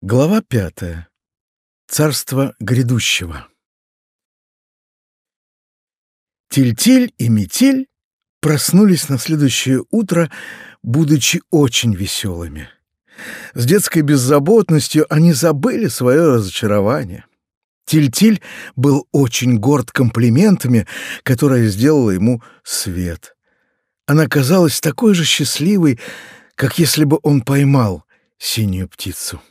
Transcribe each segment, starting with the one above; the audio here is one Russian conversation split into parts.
Глава пятая. Царство грядущего. Тильтиль и Метель проснулись на следующее утро, будучи очень веселыми. С детской беззаботностью они забыли свое разочарование. Тильтиль был очень горд комплиментами, которые сделала ему Свет. Она казалась такой же счастливой, как если бы он поймал синюю птицу.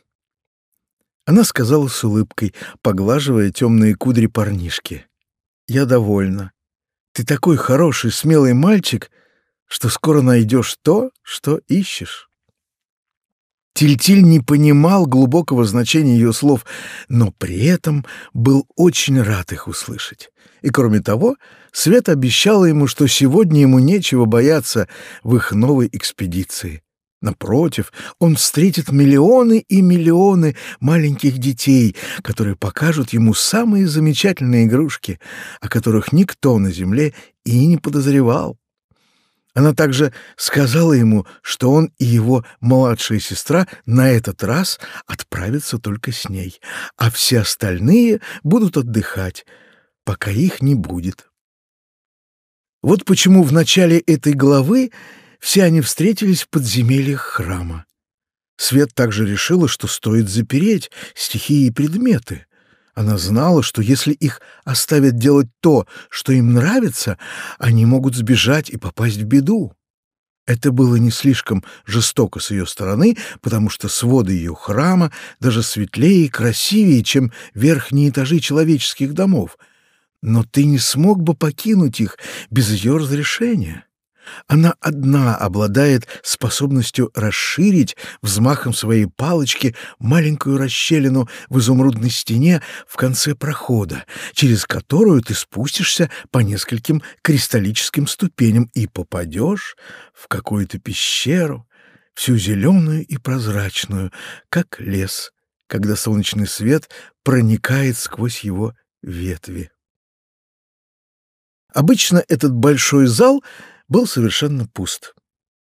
Она сказала с улыбкой, поглаживая темные кудри парнишки. «Я довольна. Ты такой хороший, смелый мальчик, что скоро найдешь то, что ищешь». Тильтиль не понимал глубокого значения ее слов, но при этом был очень рад их услышать. И кроме того, Свет обещала ему, что сегодня ему нечего бояться в их новой экспедиции. Напротив, он встретит миллионы и миллионы маленьких детей, которые покажут ему самые замечательные игрушки, о которых никто на земле и не подозревал. Она также сказала ему, что он и его младшая сестра на этот раз отправятся только с ней, а все остальные будут отдыхать, пока их не будет. Вот почему в начале этой главы все они встретились в подземельях храма. Свет также решила, что стоит запереть стихии и предметы. Она знала, что если их оставят делать то, что им нравится, они могут сбежать и попасть в беду. Это было не слишком жестоко с ее стороны, потому что своды ее храма даже светлее и красивее, чем верхние этажи человеческих домов. Но ты не смог бы покинуть их без ее разрешения. Она одна обладает способностью расширить взмахом своей палочки маленькую расщелину в изумрудной стене в конце прохода, через которую ты спустишься по нескольким кристаллическим ступеням и попадешь в какую-то пещеру, всю зеленую и прозрачную, как лес, когда солнечный свет проникает сквозь его ветви. Обычно этот большой зал — был совершенно пуст.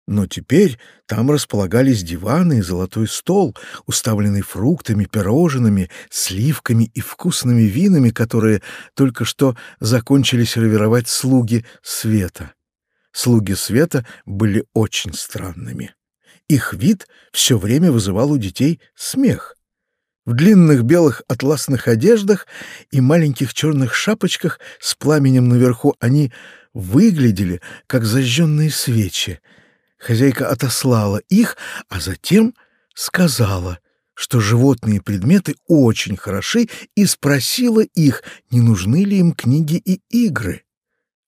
Но теперь там располагались диваны и золотой стол, уставленный фруктами, пирожными, сливками и вкусными винами, которые только что закончили сервировать слуги света. Слуги света были очень странными. Их вид все время вызывал у детей смех. В длинных белых атласных одеждах и маленьких черных шапочках с пламенем наверху они выглядели, как зажженные свечи. Хозяйка отослала их, а затем сказала, что животные предметы очень хороши, и спросила их, не нужны ли им книги и игры.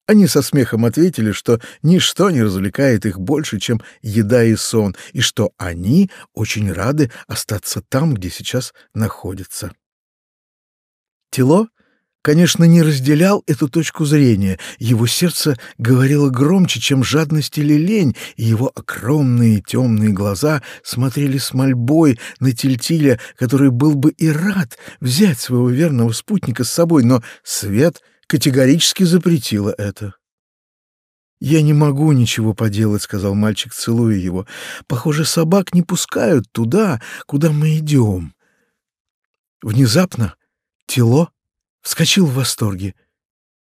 Они со смехом ответили, что ничто не развлекает их больше, чем еда и сон, и что они очень рады остаться там, где сейчас находятся. Тело конечно, не разделял эту точку зрения. Его сердце говорило громче, чем жадность или лень, и его огромные темные глаза смотрели с мольбой на Тильтиля, который был бы и рад взять своего верного спутника с собой, но свет категорически запретила это. «Я не могу ничего поделать», — сказал мальчик, целуя его. «Похоже, собак не пускают туда, куда мы идем». Внезапно тело вскочил в восторге.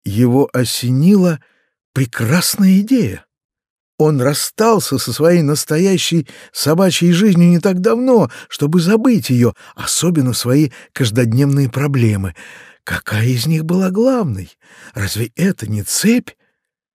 Его осенила прекрасная идея. Он расстался со своей настоящей собачьей жизнью не так давно, чтобы забыть ее, особенно свои каждодневные проблемы. Какая из них была главной? Разве это не цепь?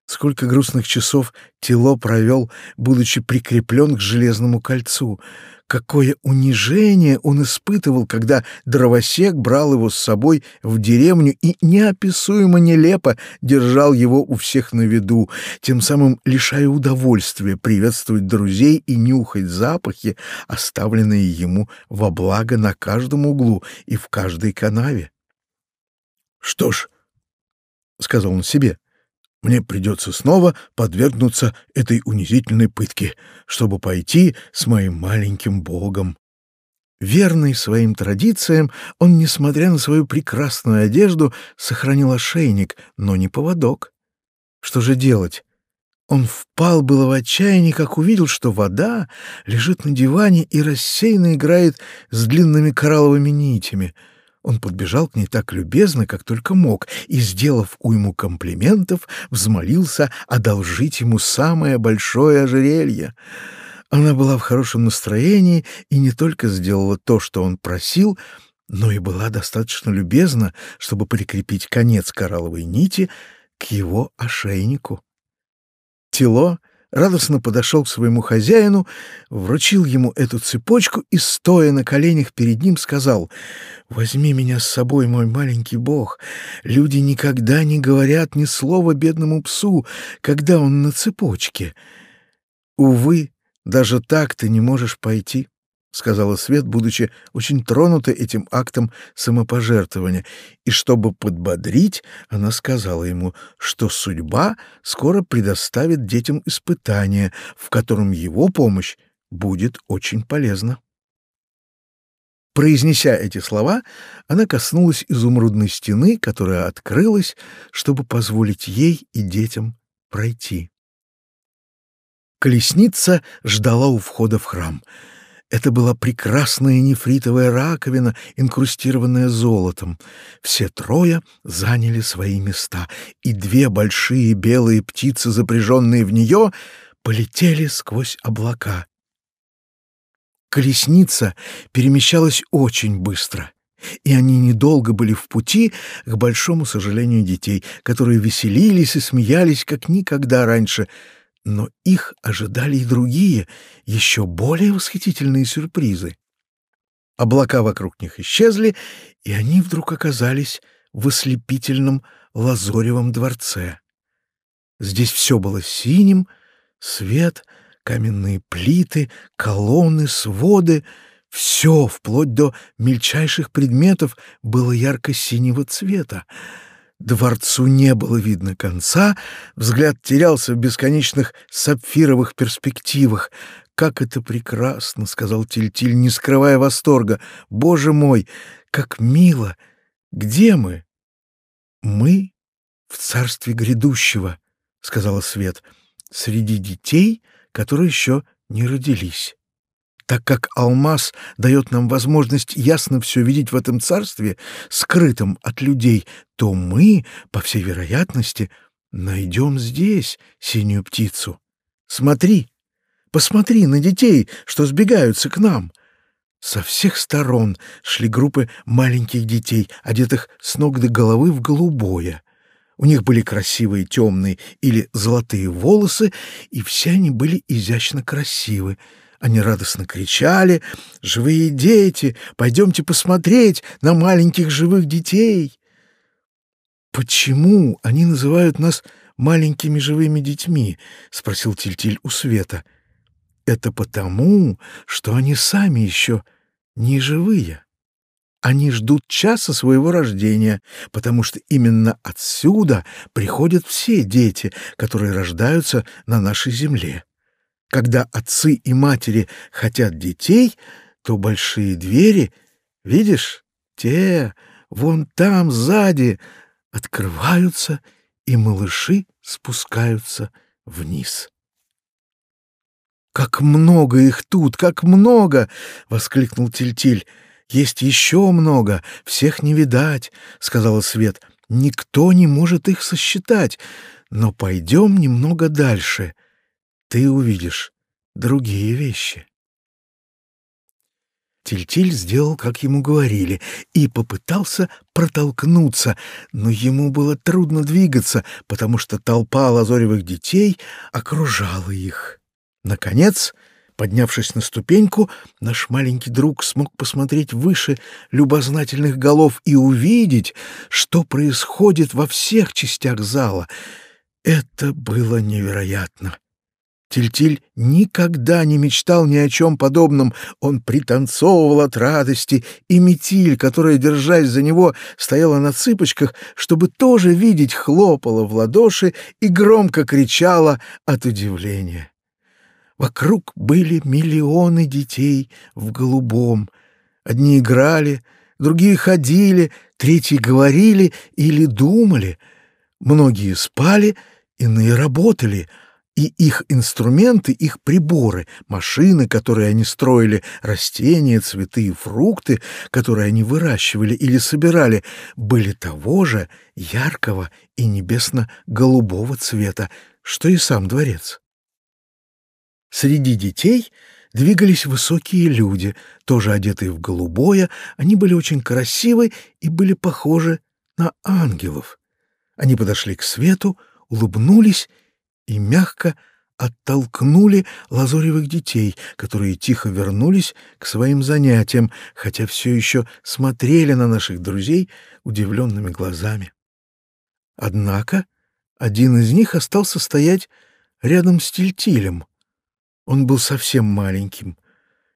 Сколько грустных часов Тело провел, будучи прикреплен к железному кольцу. Какое унижение он испытывал, когда дровосек брал его с собой в деревню и неописуемо нелепо держал его у всех на виду, тем самым лишая удовольствия приветствовать друзей и нюхать запахи, оставленные ему во благо на каждом углу и в каждой канаве. «Что ж», — сказал он себе, — мне придется снова подвергнуться этой унизительной пытке, чтобы пойти с моим маленьким богом. Верный своим традициям, он, несмотря на свою прекрасную одежду, сохранил ошейник, но не поводок. Что же делать? Он впал было в отчаяние, как увидел, что вода лежит на диване и рассеянно играет с длинными коралловыми нитями. Он подбежал к ней так любезно, как только мог, и, сделав уйму комплиментов, взмолился одолжить ему самое большое ожерелье. Она была в хорошем настроении и не только сделала то, что он просил, но и была достаточно любезна, чтобы прикрепить конец коралловой нити к его ошейнику. Тело радостно подошел к своему хозяину, вручил ему эту цепочку и, стоя на коленях перед ним, сказал, «Возьми меня с собой, мой маленький бог. Люди никогда не говорят ни слова бедному псу, когда он на цепочке. Увы, даже так ты не можешь пойти». — сказала Свет, будучи очень тронута этим актом самопожертвования, и чтобы подбодрить, она сказала ему, что судьба скоро предоставит детям испытание, в котором его помощь будет очень полезна. Произнеся эти слова, она коснулась изумрудной стены, которая открылась, чтобы позволить ей и детям пройти. Колесница ждала у входа в храм — это была прекрасная нефритовая раковина, инкрустированная золотом. Все трое заняли свои места, и две большие белые птицы, запряженные в нее, полетели сквозь облака. Колесница перемещалась очень быстро, и они недолго были в пути, к большому сожалению детей, которые веселились и смеялись, как никогда раньше — но их ожидали и другие, еще более восхитительные сюрпризы. Облака вокруг них исчезли, и они вдруг оказались в ослепительном лазоревом дворце. Здесь все было синим, свет, каменные плиты, колонны, своды — все, вплоть до мельчайших предметов, было ярко-синего цвета. Дворцу не было видно конца, взгляд терялся в бесконечных сапфировых перспективах. «Как это прекрасно!» — сказал Тильтиль, не скрывая восторга. «Боже мой, как мило! Где мы?» «Мы в царстве грядущего», — сказала Свет, — «среди детей, которые еще не родились». Так как алмаз дает нам возможность ясно все видеть в этом царстве, скрытом от людей, то мы, по всей вероятности, найдем здесь синюю птицу. Смотри, посмотри на детей, что сбегаются к нам. Со всех сторон шли группы маленьких детей, одетых с ног до головы в голубое. У них были красивые темные или золотые волосы, и все они были изящно красивы. Они радостно кричали «Живые дети! Пойдемте посмотреть на маленьких живых детей!» «Почему они называют нас маленькими живыми детьми?» — спросил Тильтиль у Света. «Это потому, что они сами еще не живые. Они ждут часа своего рождения, потому что именно отсюда приходят все дети, которые рождаются на нашей земле. Когда отцы и матери хотят детей, то большие двери, видишь, те, вон там, сзади, открываются, и малыши спускаются вниз. «Как много их тут, как много!» — воскликнул Тильтиль. «Есть еще много, всех не видать», — сказала Свет. «Никто не может их сосчитать, но пойдем немного дальше» ты увидишь другие вещи. Тильтиль сделал, как ему говорили, и попытался протолкнуться, но ему было трудно двигаться, потому что толпа лазоревых детей окружала их. Наконец, поднявшись на ступеньку, наш маленький друг смог посмотреть выше любознательных голов и увидеть, что происходит во всех частях зала. Это было невероятно. Тильтиль никогда не мечтал ни о чем подобном. Он пританцовывал от радости, и Метиль, которая, держась за него, стояла на цыпочках, чтобы тоже видеть, хлопала в ладоши и громко кричала от удивления. Вокруг были миллионы детей в голубом. Одни играли, другие ходили, третьи говорили или думали. Многие спали, иные работали — и их инструменты, их приборы, машины, которые они строили, растения, цветы и фрукты, которые они выращивали или собирали, были того же яркого и небесно-голубого цвета, что и сам дворец. Среди детей двигались высокие люди, тоже одетые в голубое, они были очень красивы и были похожи на ангелов. Они подошли к свету, улыбнулись и мягко оттолкнули лазоревых детей, которые тихо вернулись к своим занятиям, хотя все еще смотрели на наших друзей удивленными глазами. Однако один из них остался стоять рядом с Тильтилем. Он был совсем маленьким.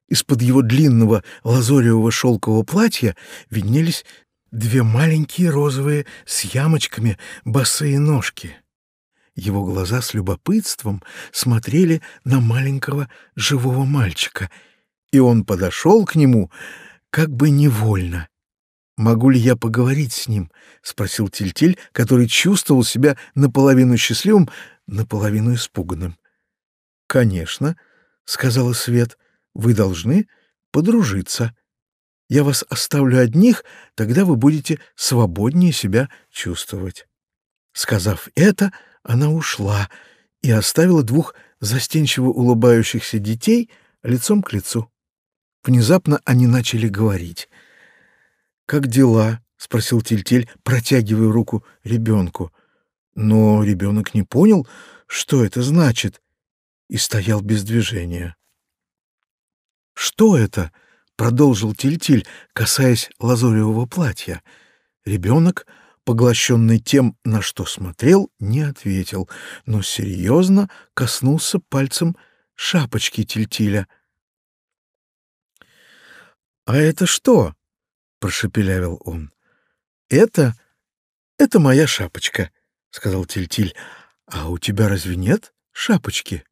Из-под его длинного лазоревого шелкового платья виднелись две маленькие розовые с ямочками босые ножки. Его глаза с любопытством смотрели на маленького живого мальчика, и он подошел к нему как бы невольно. «Могу ли я поговорить с ним?» — спросил Тильтиль, который чувствовал себя наполовину счастливым, наполовину испуганным. «Конечно», — сказала Свет, — «вы должны подружиться. Я вас оставлю одних, тогда вы будете свободнее себя чувствовать». Сказав это, — она ушла и оставила двух застенчиво улыбающихся детей лицом к лицу. Внезапно они начали говорить. «Как дела?» — спросил Тильтель, протягивая руку ребенку. Но ребенок не понял, что это значит, и стоял без движения. «Что это?» — продолжил Тильтиль, касаясь лазоревого платья. Ребенок поглощенный тем, на что смотрел, не ответил, но серьезно коснулся пальцем шапочки Тильтиля. «А это что?» — прошепелявил он. «Это... это моя шапочка», — сказал Тильтиль. «А у тебя разве нет шапочки?»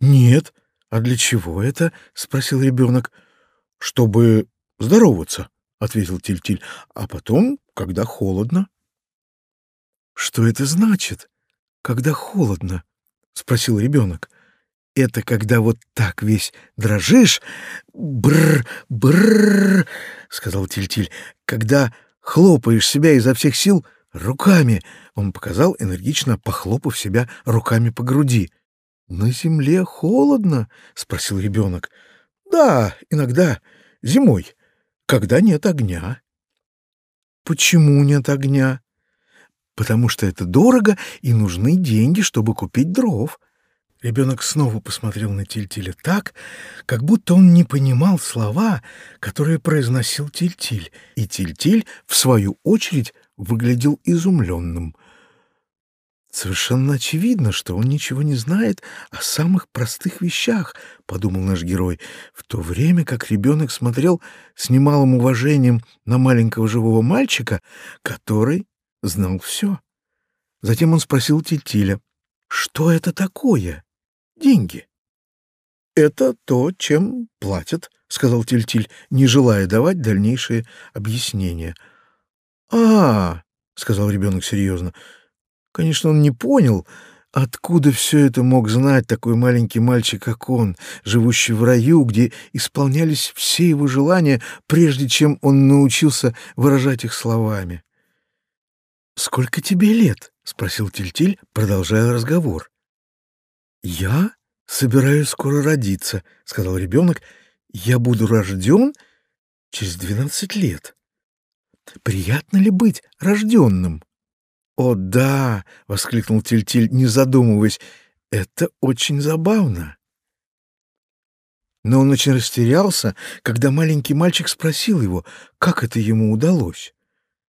«Нет. А для чего это?» — спросил ребенок. «Чтобы здороваться», — ответил Тильтиль. «А потом когда холодно. Что это значит, когда холодно? спросил ребенок. Это когда вот так весь дрожишь, бр бр, сказал Тильтиль. Когда хлопаешь себя изо всех сил руками, он показал энергично похлопав себя руками по груди. На земле холодно, спросил ребенок. Да, иногда зимой, когда нет огня. Почему нет огня? Потому что это дорого и нужны деньги, чтобы купить дров. Ребенок снова посмотрел на Тильтиля так, как будто он не понимал слова, которые произносил Тильтиль, и Тильтиль, в свою очередь, выглядел изумленным — Совершенно очевидно, что он ничего не знает о самых простых вещах, подумал наш герой, в то время как ребенок смотрел с немалым уважением на маленького живого мальчика, который знал все. Затем он спросил Тильтиля, что это такое? Деньги. Это то, чем платят, сказал Тильтиль, не желая давать дальнейшие объяснения. А, сказал ребенок серьезно, — Конечно, он не понял, откуда все это мог знать такой маленький мальчик, как он, живущий в раю, где исполнялись все его желания, прежде чем он научился выражать их словами. «Сколько тебе лет?» — спросил Тильтиль, продолжая разговор. «Я собираюсь скоро родиться», — сказал ребенок. «Я буду рожден через двенадцать лет». «Приятно ли быть рожденным?» «О, да!» — воскликнул Тильтиль, не задумываясь. «Это очень забавно!» Но он очень растерялся, когда маленький мальчик спросил его, как это ему удалось.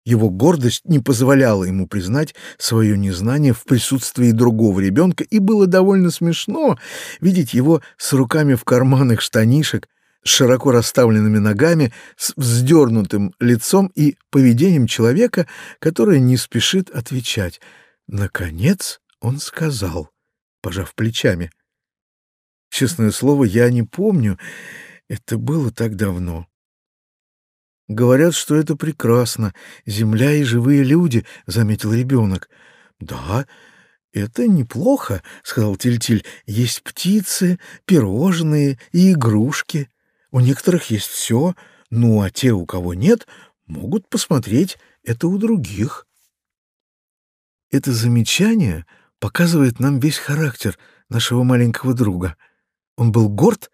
Его гордость не позволяла ему признать свое незнание в присутствии другого ребенка, и было довольно смешно видеть его с руками в карманах штанишек, широко расставленными ногами, с вздернутым лицом и поведением человека, которое не спешит отвечать. Наконец он сказал, пожав плечами. Честное слово, я не помню, это было так давно. Говорят, что это прекрасно, земля и живые люди, заметил ребенок. Да, «Это неплохо», — сказал Тильтиль. -тиль. «Есть птицы, пирожные и игрушки. У некоторых есть все, ну а те, у кого нет, могут посмотреть это у других». Это замечание показывает нам весь характер нашего маленького друга. Он был горд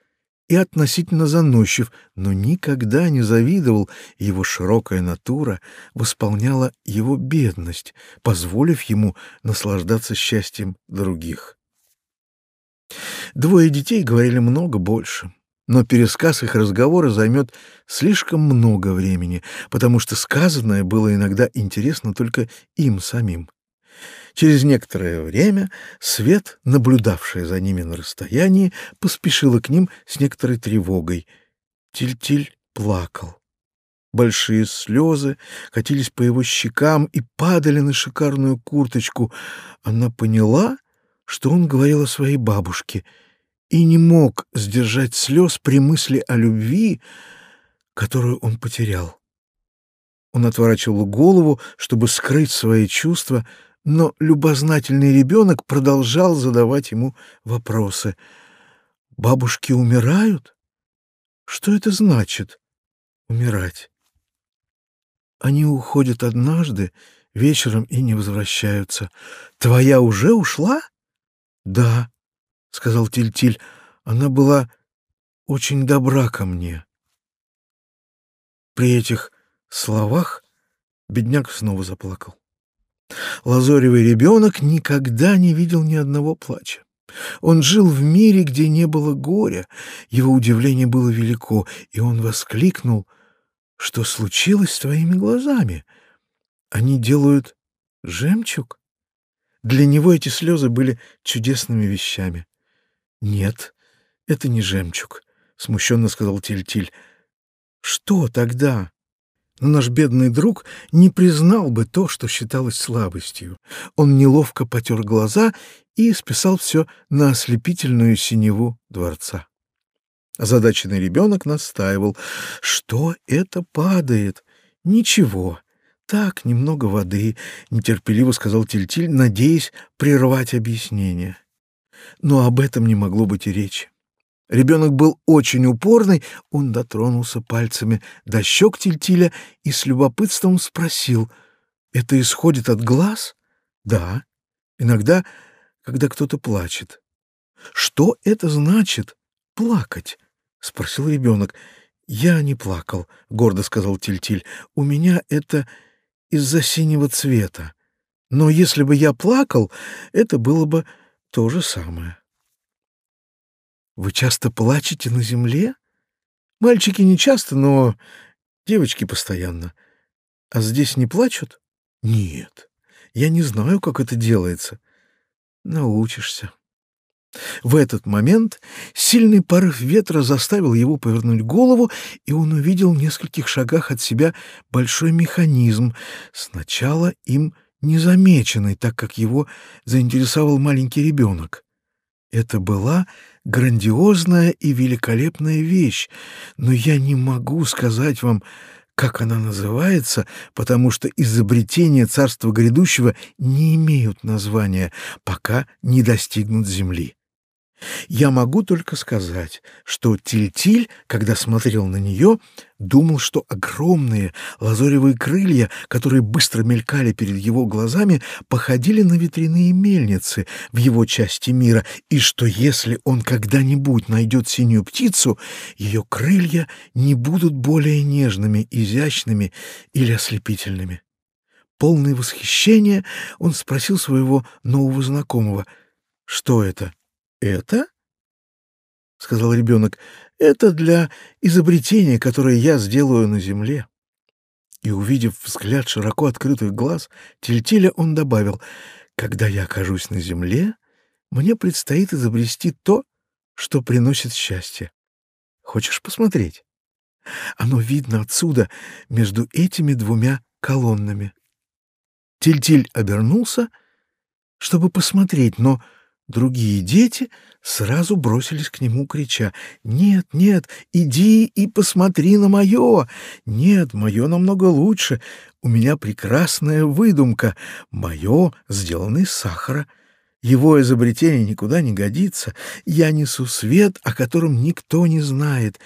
и относительно заносчив, но никогда не завидовал, его широкая натура восполняла его бедность, позволив ему наслаждаться счастьем других. Двое детей говорили много больше, но пересказ их разговора займет слишком много времени, потому что сказанное было иногда интересно только им самим. Через некоторое время Свет, наблюдавшая за ними на расстоянии, поспешила к ним с некоторой тревогой. Тиль-Тиль плакал. Большие слезы катились по его щекам и падали на шикарную курточку. Она поняла, что он говорил о своей бабушке, и не мог сдержать слез при мысли о любви, которую он потерял. Он отворачивал голову, чтобы скрыть свои чувства, но любознательный ребенок продолжал задавать ему вопросы. «Бабушки умирают? Что это значит — умирать?» «Они уходят однажды, вечером и не возвращаются. Твоя уже ушла?» «Да», — сказал Тильтиль, -Тиль. — «она была очень добра ко мне». При этих словах бедняк снова заплакал. Лазоревый ребенок никогда не видел ни одного плача. Он жил в мире, где не было горя. Его удивление было велико, и он воскликнул, что случилось с твоими глазами. Они делают жемчуг? Для него эти слезы были чудесными вещами. Нет, это не жемчуг, — смущенно сказал Тильтиль. -Тиль. Что тогда? Но наш бедный друг не признал бы то, что считалось слабостью. Он неловко потер глаза и списал все на ослепительную синеву дворца. Озадаченный ребенок настаивал. «Что это падает?» «Ничего. Так, немного воды», — нетерпеливо сказал Тильтиль, надеясь прервать объяснение. Но об этом не могло быть и речи. Ребенок был очень упорный, он дотронулся пальцами до щек Тильтиля и с любопытством спросил, «Это исходит от глаз?» «Да, иногда, когда кто-то плачет». «Что это значит, плакать?» — спросил ребенок. «Я не плакал», — гордо сказал Тильтиль. «У меня это из-за синего цвета. Но если бы я плакал, это было бы то же самое». Вы часто плачете на земле? Мальчики не часто, но девочки постоянно. А здесь не плачут? Нет. Я не знаю, как это делается. Научишься. В этот момент сильный порыв ветра заставил его повернуть голову, и он увидел в нескольких шагах от себя большой механизм, сначала им незамеченный, так как его заинтересовал маленький ребенок. Это была грандиозная и великолепная вещь, но я не могу сказать вам, как она называется, потому что изобретения царства грядущего не имеют названия, пока не достигнут земли. Я могу только сказать, что Тильтиль, когда смотрел на нее, думал, что огромные лазоревые крылья, которые быстро мелькали перед его глазами, походили на ветряные мельницы в его части мира, и что если он когда-нибудь найдет синюю птицу, ее крылья не будут более нежными, изящными или ослепительными. Полный восхищения, он спросил своего нового знакомого, что это — «Это?» — сказал ребенок. «Это для изобретения, которое я сделаю на земле». И, увидев взгляд широко открытых глаз Тильтиля, он добавил, «Когда я окажусь на земле, мне предстоит изобрести то, что приносит счастье. Хочешь посмотреть? Оно видно отсюда, между этими двумя колоннами». Тильтиль обернулся, чтобы посмотреть, но Другие дети сразу бросились к нему, крича «Нет, нет, иди и посмотри на мое! Нет, мое намного лучше! У меня прекрасная выдумка! Мое сделано из сахара! Его изобретение никуда не годится. Я несу свет, о котором никто не знает.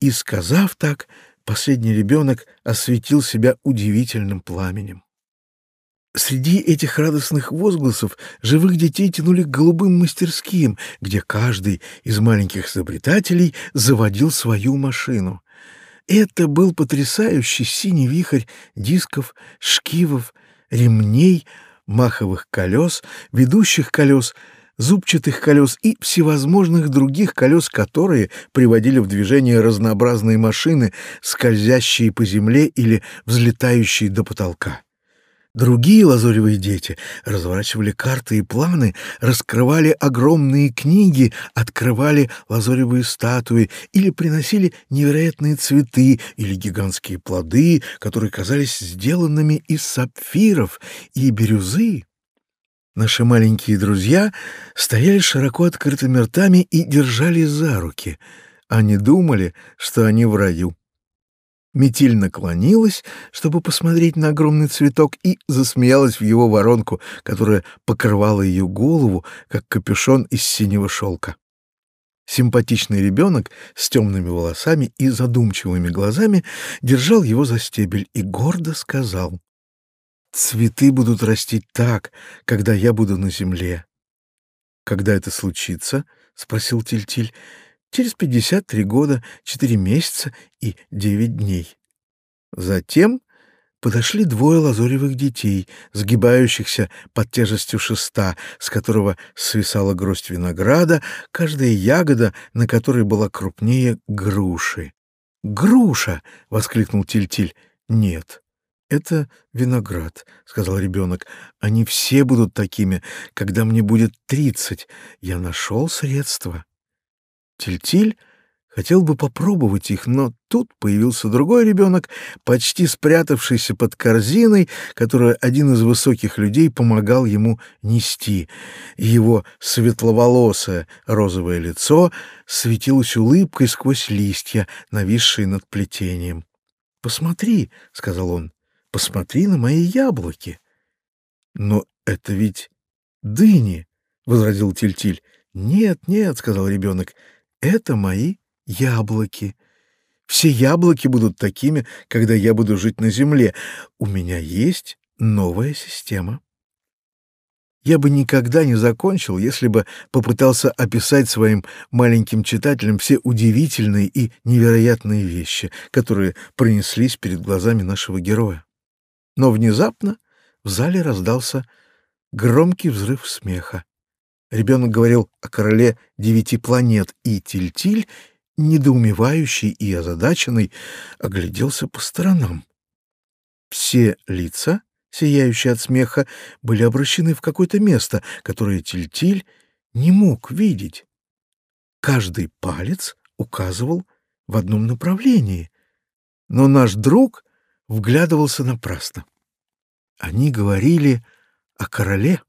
И, сказав так, последний ребенок осветил себя удивительным пламенем. Среди этих радостных возгласов живых детей тянули к голубым мастерским, где каждый из маленьких изобретателей заводил свою машину. Это был потрясающий синий вихрь дисков, шкивов, ремней, маховых колес, ведущих колес, зубчатых колес и всевозможных других колес, которые приводили в движение разнообразные машины, скользящие по земле или взлетающие до потолка. Другие лазоревые дети разворачивали карты и планы, раскрывали огромные книги, открывали лазоревые статуи или приносили невероятные цветы или гигантские плоды, которые казались сделанными из сапфиров и бирюзы. Наши маленькие друзья стояли широко открытыми ртами и держались за руки. Они думали, что они в раю. Метиль наклонилась, чтобы посмотреть на огромный цветок, и засмеялась в его воронку, которая покрывала ее голову, как капюшон из синего шелка. Симпатичный ребенок с темными волосами и задумчивыми глазами держал его за стебель и гордо сказал, «Цветы будут расти так, когда я буду на земле». «Когда это случится?» — спросил Тильтиль. -Тиль. Через пятьдесят три года, четыре месяца и девять дней. Затем подошли двое лазоревых детей, сгибающихся под тяжестью шеста, с которого свисала гроздь винограда, каждая ягода, на которой была крупнее груши. «Груша!» — воскликнул Тильтиль. «Нет, это виноград», — сказал ребенок. «Они все будут такими, когда мне будет тридцать. Я нашел средства». Тильтиль хотел бы попробовать их, но тут появился другой ребенок, почти спрятавшийся под корзиной, которую один из высоких людей помогал ему нести. Его светловолосое розовое лицо светилось улыбкой сквозь листья, нависшие над плетением. «Посмотри», — сказал он, — «посмотри на мои яблоки». «Но это ведь дыни», — возразил Тильтиль. «Нет, нет», — сказал ребенок, — это мои яблоки. Все яблоки будут такими, когда я буду жить на земле. У меня есть новая система. Я бы никогда не закончил, если бы попытался описать своим маленьким читателям все удивительные и невероятные вещи, которые пронеслись перед глазами нашего героя. Но внезапно в зале раздался громкий взрыв смеха. Ребенок говорил о короле девяти планет, и Тильтиль, -Тиль, недоумевающий и озадаченный, огляделся по сторонам. Все лица, сияющие от смеха, были обращены в какое-то место, которое Тильтиль -Тиль не мог видеть. Каждый палец указывал в одном направлении, но наш друг вглядывался напрасно. Они говорили о короле.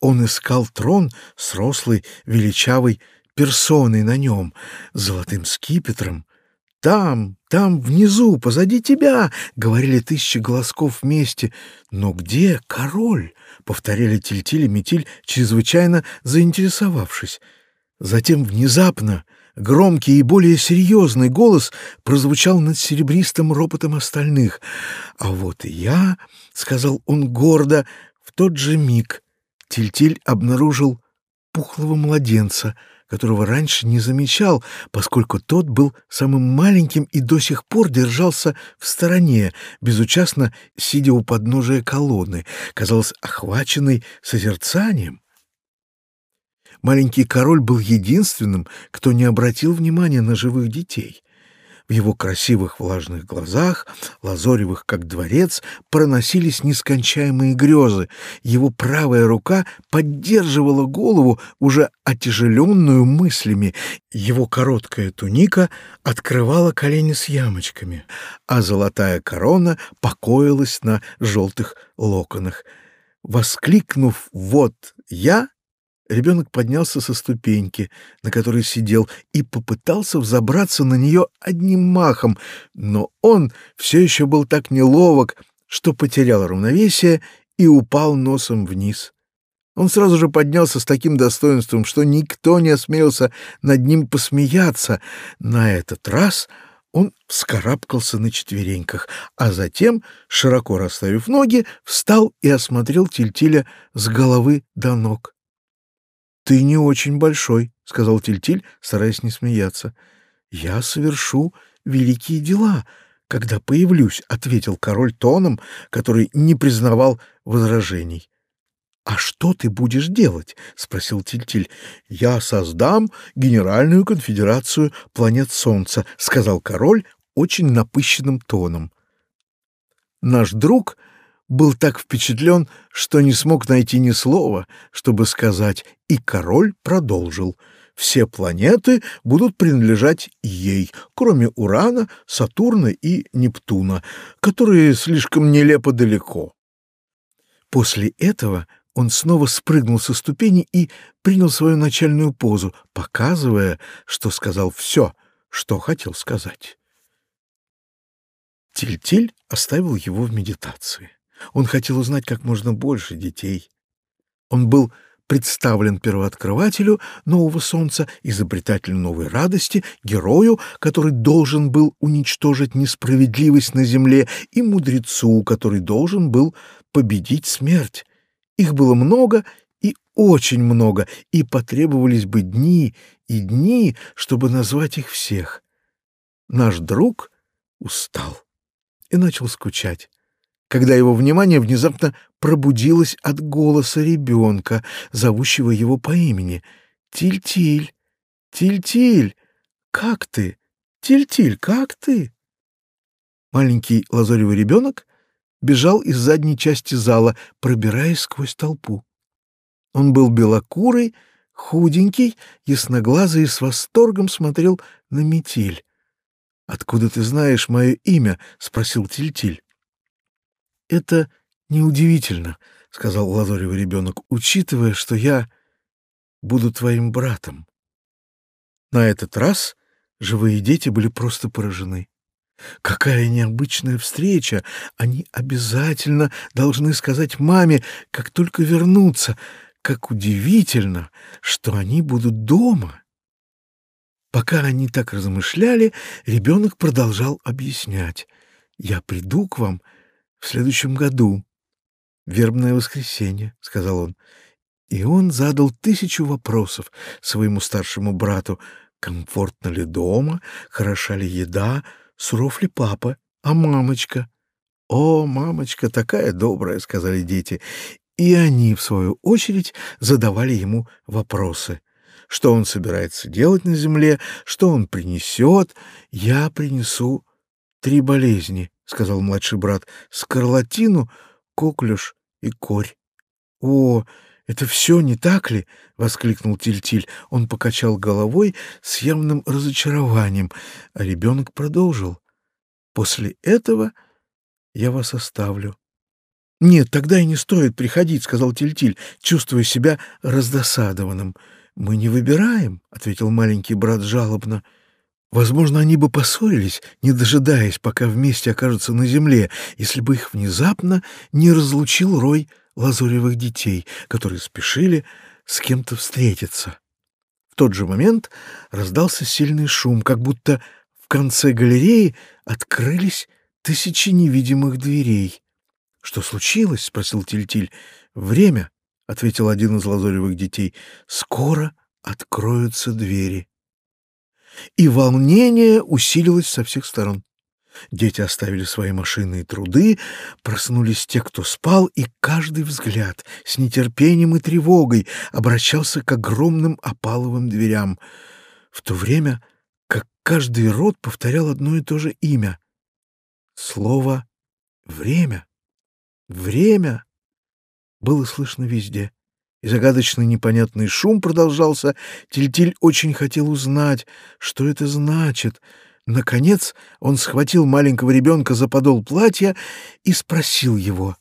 Он искал трон с рослой, величавой персоной на нем, золотым скипетром. «Там, там, внизу, позади тебя!» — говорили тысячи голосков вместе. «Но где король?» — повторяли Тильтиль и Метиль, чрезвычайно заинтересовавшись. Затем внезапно громкий и более серьезный голос прозвучал над серебристым ропотом остальных. «А вот и я», — сказал он гордо, — в тот же миг Тильтиль обнаружил пухлого младенца, которого раньше не замечал, поскольку тот был самым маленьким и до сих пор держался в стороне, безучастно сидя у подножия колонны, казалось, охваченный созерцанием. Маленький король был единственным, кто не обратил внимания на живых детей. В его красивых влажных глазах, лазоревых как дворец, проносились нескончаемые грезы. Его правая рука поддерживала голову, уже отяжеленную мыслями. Его короткая туника открывала колени с ямочками, а золотая корона покоилась на желтых локонах. Воскликнув «Вот я!», Ребенок поднялся со ступеньки, на которой сидел, и попытался взобраться на нее одним махом, но он все еще был так неловок, что потерял равновесие и упал носом вниз. Он сразу же поднялся с таким достоинством, что никто не осмелился над ним посмеяться. На этот раз он вскарабкался на четвереньках, а затем, широко расставив ноги, встал и осмотрел Тильтиля с головы до ног. «Ты не очень большой», — сказал Тильтиль, стараясь не смеяться. «Я совершу великие дела, когда появлюсь», — ответил король тоном, который не признавал возражений. «А что ты будешь делать?» — спросил Тильтиль. «Я создам Генеральную конфедерацию планет Солнца», — сказал король очень напыщенным тоном. Наш друг был так впечатлен, что не смог найти ни слова, чтобы сказать, и король продолжил. «Все планеты будут принадлежать ей, кроме Урана, Сатурна и Нептуна, которые слишком нелепо далеко». После этого он снова спрыгнул со ступени и принял свою начальную позу, показывая, что сказал все, что хотел сказать. Тиль-Тиль оставил его в медитации. Он хотел узнать как можно больше детей. Он был представлен первооткрывателю нового солнца, изобретателю новой радости, герою, который должен был уничтожить несправедливость на земле, и мудрецу, который должен был победить смерть. Их было много и очень много, и потребовались бы дни и дни, чтобы назвать их всех. Наш друг устал и начал скучать, когда его внимание внезапно пробудилось от голоса ребенка, зовущего его по имени. «Тиль-тиль! Тиль-тиль! Как ты? Тиль-тиль, как ты?» Маленький лазоревый ребенок бежал из задней части зала, пробираясь сквозь толпу. Он был белокурый, худенький, ясноглазый и с восторгом смотрел на метель. «Откуда ты знаешь мое имя?» — спросил Тильтиль. «Это неудивительно», — сказал лазоревый ребенок, «учитывая, что я буду твоим братом». На этот раз живые дети были просто поражены. Какая необычная встреча! Они обязательно должны сказать маме, как только вернутся. Как удивительно, что они будут дома. Пока они так размышляли, ребенок продолжал объяснять. «Я приду к вам в следующем году. Вербное воскресенье», — сказал он. И он задал тысячу вопросов своему старшему брату. Комфортно ли дома? Хороша ли еда? Суров ли папа? А мамочка? О, мамочка такая добрая, сказали дети. И они, в свою очередь, задавали ему вопросы. Что он собирается делать на земле? Что он принесет? Я принесу три болезни, сказал младший брат. Скарлатину, коклюш и корь. О, «Это все не так ли?» — воскликнул Тильтиль. -Тиль. Он покачал головой с явным разочарованием, а ребенок продолжил. «После этого я вас оставлю». «Нет, тогда и не стоит приходить», — сказал Тильтиль, -Тиль, чувствуя себя раздосадованным. «Мы не выбираем», — ответил маленький брат жалобно. Возможно, они бы поссорились, не дожидаясь, пока вместе окажутся на земле, если бы их внезапно не разлучил рой лазуревых детей, которые спешили с кем-то встретиться. В тот же момент раздался сильный шум, как будто в конце галереи открылись тысячи невидимых дверей. — Что случилось? — спросил Тильтиль. — Время, — ответил один из лазуревых детей. — Скоро откроются двери. И волнение усилилось со всех сторон. Дети оставили свои машины и труды, проснулись те, кто спал, и каждый взгляд с нетерпением и тревогой обращался к огромным опаловым дверям, в то время как каждый род повторял одно и то же имя. Слово «время». «Время» было слышно везде. И загадочный непонятный шум продолжался. Тильтиль -тиль очень хотел узнать, что это значит — Наконец он схватил маленького ребенка за подол платья и спросил его.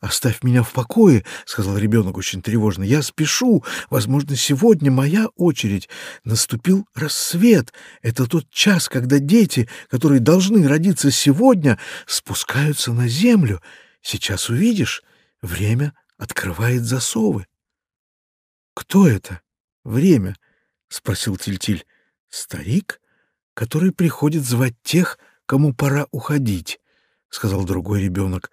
«Оставь меня в покое», — сказал ребенок очень тревожно. «Я спешу. Возможно, сегодня моя очередь. Наступил рассвет. Это тот час, когда дети, которые должны родиться сегодня, спускаются на землю. Сейчас увидишь. Время открывает засовы. «Кто это? Время?» — спросил Тильтиль. «Старик, который приходит звать тех, кому пора уходить», — сказал другой ребенок.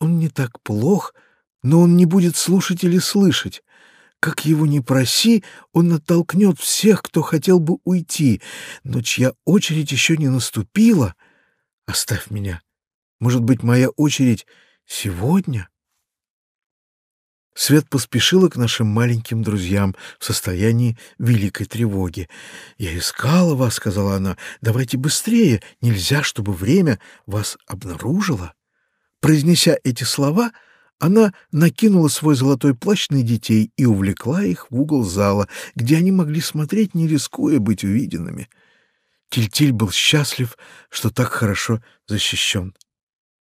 «Он не так плох, но он не будет слушать или слышать. Как его ни проси, он оттолкнет всех, кто хотел бы уйти, но чья очередь еще не наступила. Оставь меня. Может быть, моя очередь сегодня?» Свет поспешила к нашим маленьким друзьям в состоянии великой тревоги. «Я искала вас», — сказала она. «Давайте быстрее. Нельзя, чтобы время вас обнаружило». Произнеся эти слова, она накинула свой золотой плащ на детей и увлекла их в угол зала, где они могли смотреть, не рискуя быть увиденными. Тильтиль был счастлив, что так хорошо защищен.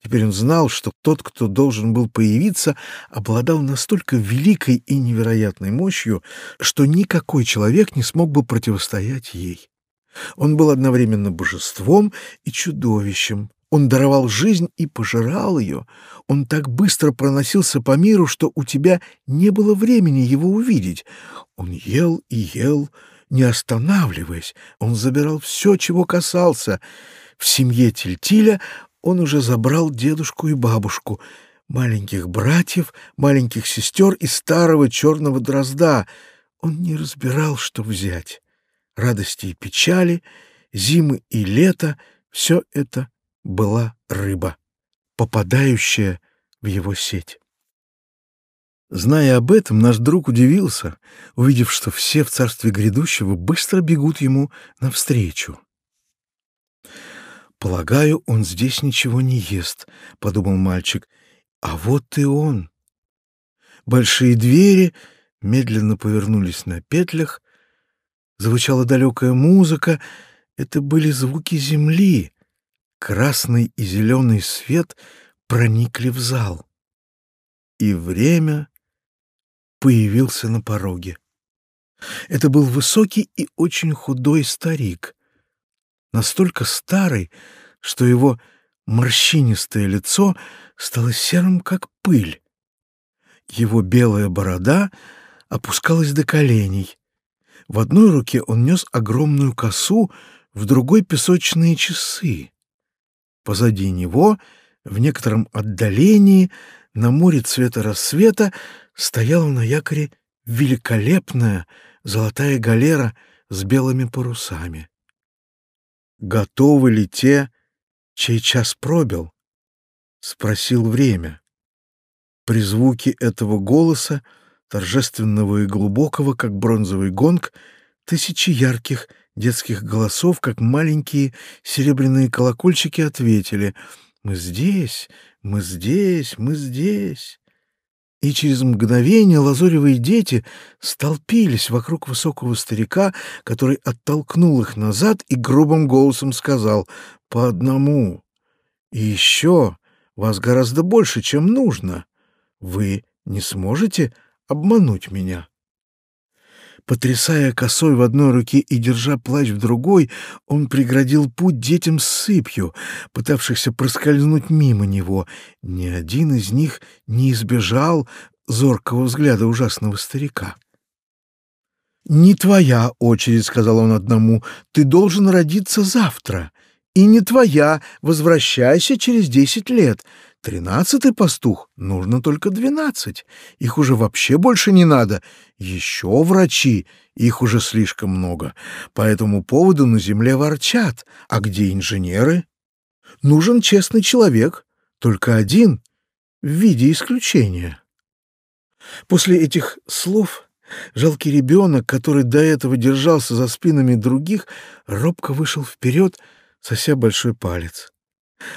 Теперь он знал, что тот, кто должен был появиться, обладал настолько великой и невероятной мощью, что никакой человек не смог бы противостоять ей. Он был одновременно божеством и чудовищем. Он даровал жизнь и пожирал ее. Он так быстро проносился по миру, что у тебя не было времени его увидеть. Он ел и ел, не останавливаясь. Он забирал все, чего касался. В семье Тильтиля он уже забрал дедушку и бабушку, маленьких братьев, маленьких сестер и старого черного дрозда. Он не разбирал, что взять. Радости и печали, зимы и лето — все это была рыба, попадающая в его сеть. Зная об этом, наш друг удивился, увидев, что все в царстве грядущего быстро бегут ему навстречу. «Полагаю, он здесь ничего не ест», — подумал мальчик. «А вот и он». Большие двери медленно повернулись на петлях. Звучала далекая музыка. Это были звуки земли. Красный и зеленый свет проникли в зал. И время появился на пороге. Это был высокий и очень худой старик настолько старый, что его морщинистое лицо стало серым, как пыль. Его белая борода опускалась до коленей. В одной руке он нес огромную косу, в другой — песочные часы. Позади него, в некотором отдалении, на море цвета рассвета, стояла на якоре великолепная золотая галера с белыми парусами. Готовы ли те, чей час пробил? Спросил время. При звуке этого голоса, торжественного и глубокого, как бронзовый гонг, тысячи ярких детских голосов, как маленькие серебряные колокольчики, ответили «Мы здесь, мы здесь, мы здесь» и через мгновение лазоревые дети столпились вокруг высокого старика, который оттолкнул их назад и грубым голосом сказал «По одному. И еще вас гораздо больше, чем нужно. Вы не сможете обмануть меня». Потрясая косой в одной руке и держа плащ в другой, он преградил путь детям с сыпью, пытавшихся проскользнуть мимо него. Ни один из них не избежал зоркого взгляда ужасного старика. «Не твоя очередь», — сказал он одному, — «ты должен родиться завтра. И не твоя, возвращайся через десять лет. Тринадцатый пастух, нужно только двенадцать. Их уже вообще больше не надо. Еще врачи, их уже слишком много. По этому поводу на земле ворчат. А где инженеры? Нужен честный человек, только один, в виде исключения. После этих слов жалкий ребенок, который до этого держался за спинами других, робко вышел вперед, сося большой палец.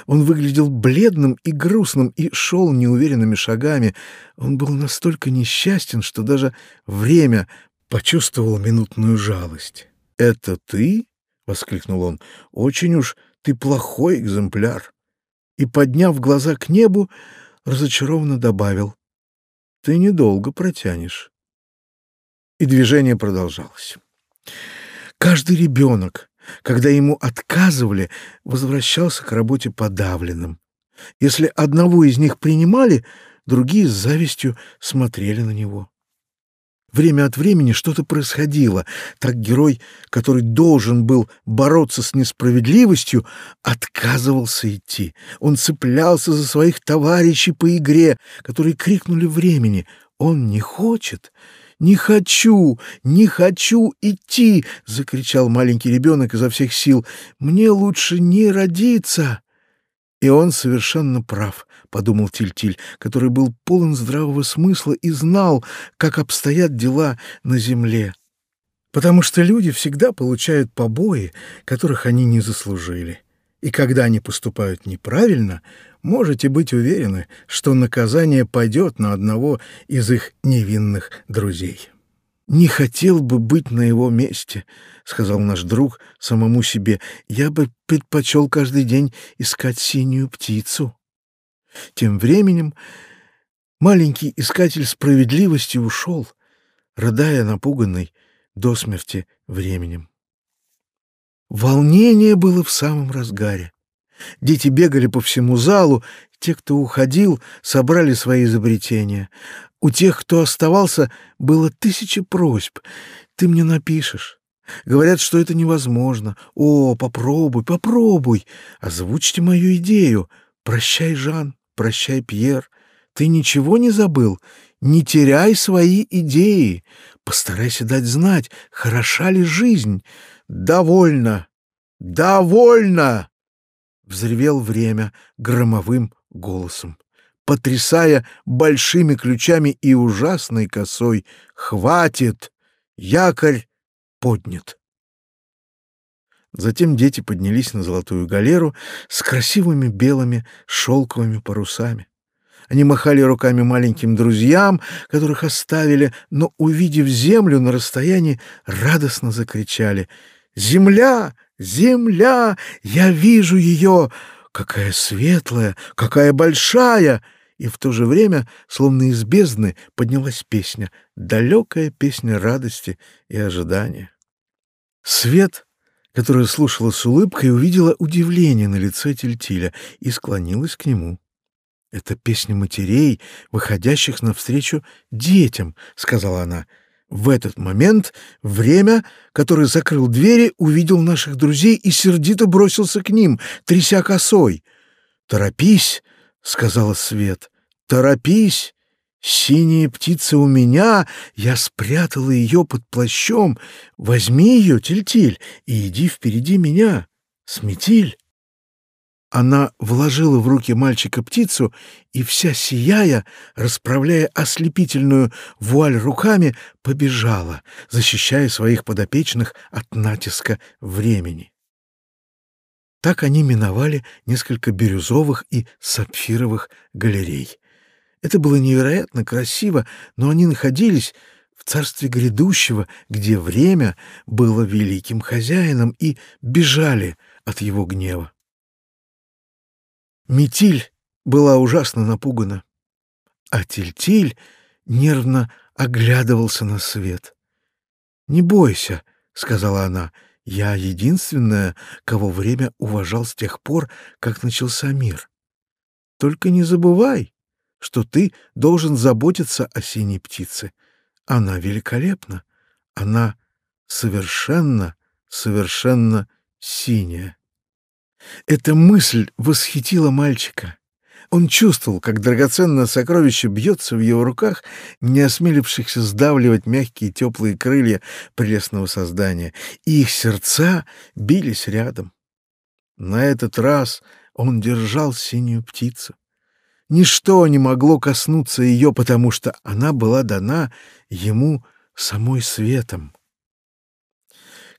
Он выглядел бледным и грустным и шел неуверенными шагами. Он был настолько несчастен, что даже время почувствовало минутную жалость. «Это ты?» — воскликнул он. «Очень уж ты плохой экземпляр». И, подняв глаза к небу, разочарованно добавил. «Ты недолго протянешь». И движение продолжалось. Каждый ребенок когда ему отказывали, возвращался к работе подавленным. Если одного из них принимали, другие с завистью смотрели на него. Время от времени что-то происходило. Так герой, который должен был бороться с несправедливостью, отказывался идти. Он цеплялся за своих товарищей по игре, которые крикнули времени. «Он не хочет!» «Не хочу! Не хочу идти!» — закричал маленький ребенок изо всех сил. «Мне лучше не родиться!» И он совершенно прав, — подумал Тильтиль, который был полон здравого смысла и знал, как обстоят дела на земле. Потому что люди всегда получают побои, которых они не заслужили. И когда они поступают неправильно, можете быть уверены, что наказание пойдет на одного из их невинных друзей. «Не хотел бы быть на его месте», — сказал наш друг самому себе. «Я бы предпочел каждый день искать синюю птицу». Тем временем маленький искатель справедливости ушел, рыдая напуганный до смерти временем. Волнение было в самом разгаре. Дети бегали по всему залу, те, кто уходил, собрали свои изобретения. У тех, кто оставался, было тысячи просьб. «Ты мне напишешь». Говорят, что это невозможно. О, попробуй, попробуй. Озвучьте мою идею. Прощай, Жан, прощай, Пьер. Ты ничего не забыл? Не теряй свои идеи. Постарайся дать знать, хороша ли жизнь. Довольно, довольно! Взревел время громовым голосом потрясая большими ключами и ужасной косой. «Хватит! Якорь поднят!» Затем дети поднялись на золотую галеру с красивыми белыми шелковыми парусами. Они махали руками маленьким друзьям, которых оставили, но, увидев землю на расстоянии, радостно закричали «Земля! Земля! Я вижу ее! Какая светлая! Какая большая!» И в то же время, словно из бездны, поднялась песня, далекая песня радости и ожидания. Свет, которая слушала с улыбкой, увидела удивление на лице Тильтиля и склонилась к нему. «Это песня матерей, выходящих навстречу детям», — сказала она. В этот момент время, который закрыл двери, увидел наших друзей и сердито бросился к ним, тряся косой. «Торопись!» — сказала Свет. «Торопись! Синяя птица у меня, я спрятала ее под плащом. Возьми ее, Тильтиль, и иди впереди меня, Сметиль!» Она вложила в руки мальчика птицу и, вся сияя, расправляя ослепительную вуаль руками, побежала, защищая своих подопечных от натиска времени. Так они миновали несколько бирюзовых и сапфировых галерей. Это было невероятно красиво, но они находились в царстве грядущего, где время было великим хозяином, и бежали от его гнева. Метиль была ужасно напугана, а Тильтиль нервно оглядывался на свет. «Не бойся», — сказала она, — «я единственная, кого время уважал с тех пор, как начался мир. Только не забывай, что ты должен заботиться о синей птице. Она великолепна, она совершенно, совершенно синяя». Эта мысль восхитила мальчика. Он чувствовал, как драгоценное сокровище бьется в его руках, не осмелившихся сдавливать мягкие теплые крылья прелестного создания, и их сердца бились рядом. На этот раз он держал синюю птицу. Ничто не могло коснуться ее, потому что она была дана ему самой светом.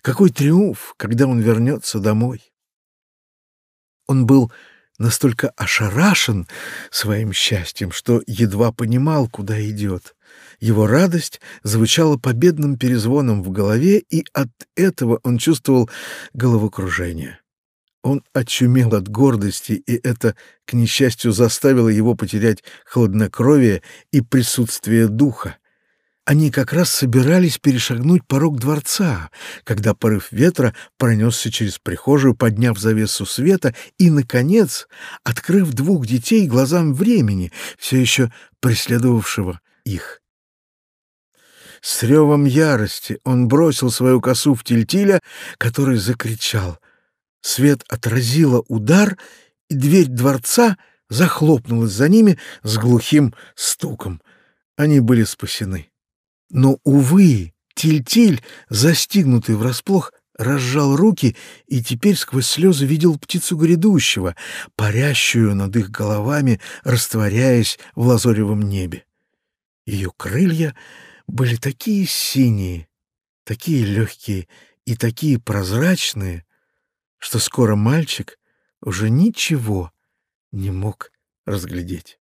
Какой триумф, когда он вернется домой! Он был настолько ошарашен своим счастьем, что едва понимал, куда идет. Его радость звучала победным перезвоном в голове, и от этого он чувствовал головокружение. Он очумел от гордости, и это, к несчастью, заставило его потерять хладнокровие и присутствие духа. Они как раз собирались перешагнуть порог дворца, когда порыв ветра пронесся через прихожую, подняв завесу света и, наконец, открыв двух детей глазам времени, все еще преследовавшего их. С ревом ярости он бросил свою косу в тельтиля, который закричал. Свет отразила удар, и дверь дворца захлопнулась за ними с глухим стуком. Они были спасены. Но, увы, Тиль-Тиль, застигнутый врасплох, разжал руки и теперь сквозь слезы видел птицу грядущего, парящую над их головами, растворяясь в лазоревом небе. Ее крылья были такие синие, такие легкие и такие прозрачные, что скоро мальчик уже ничего не мог разглядеть.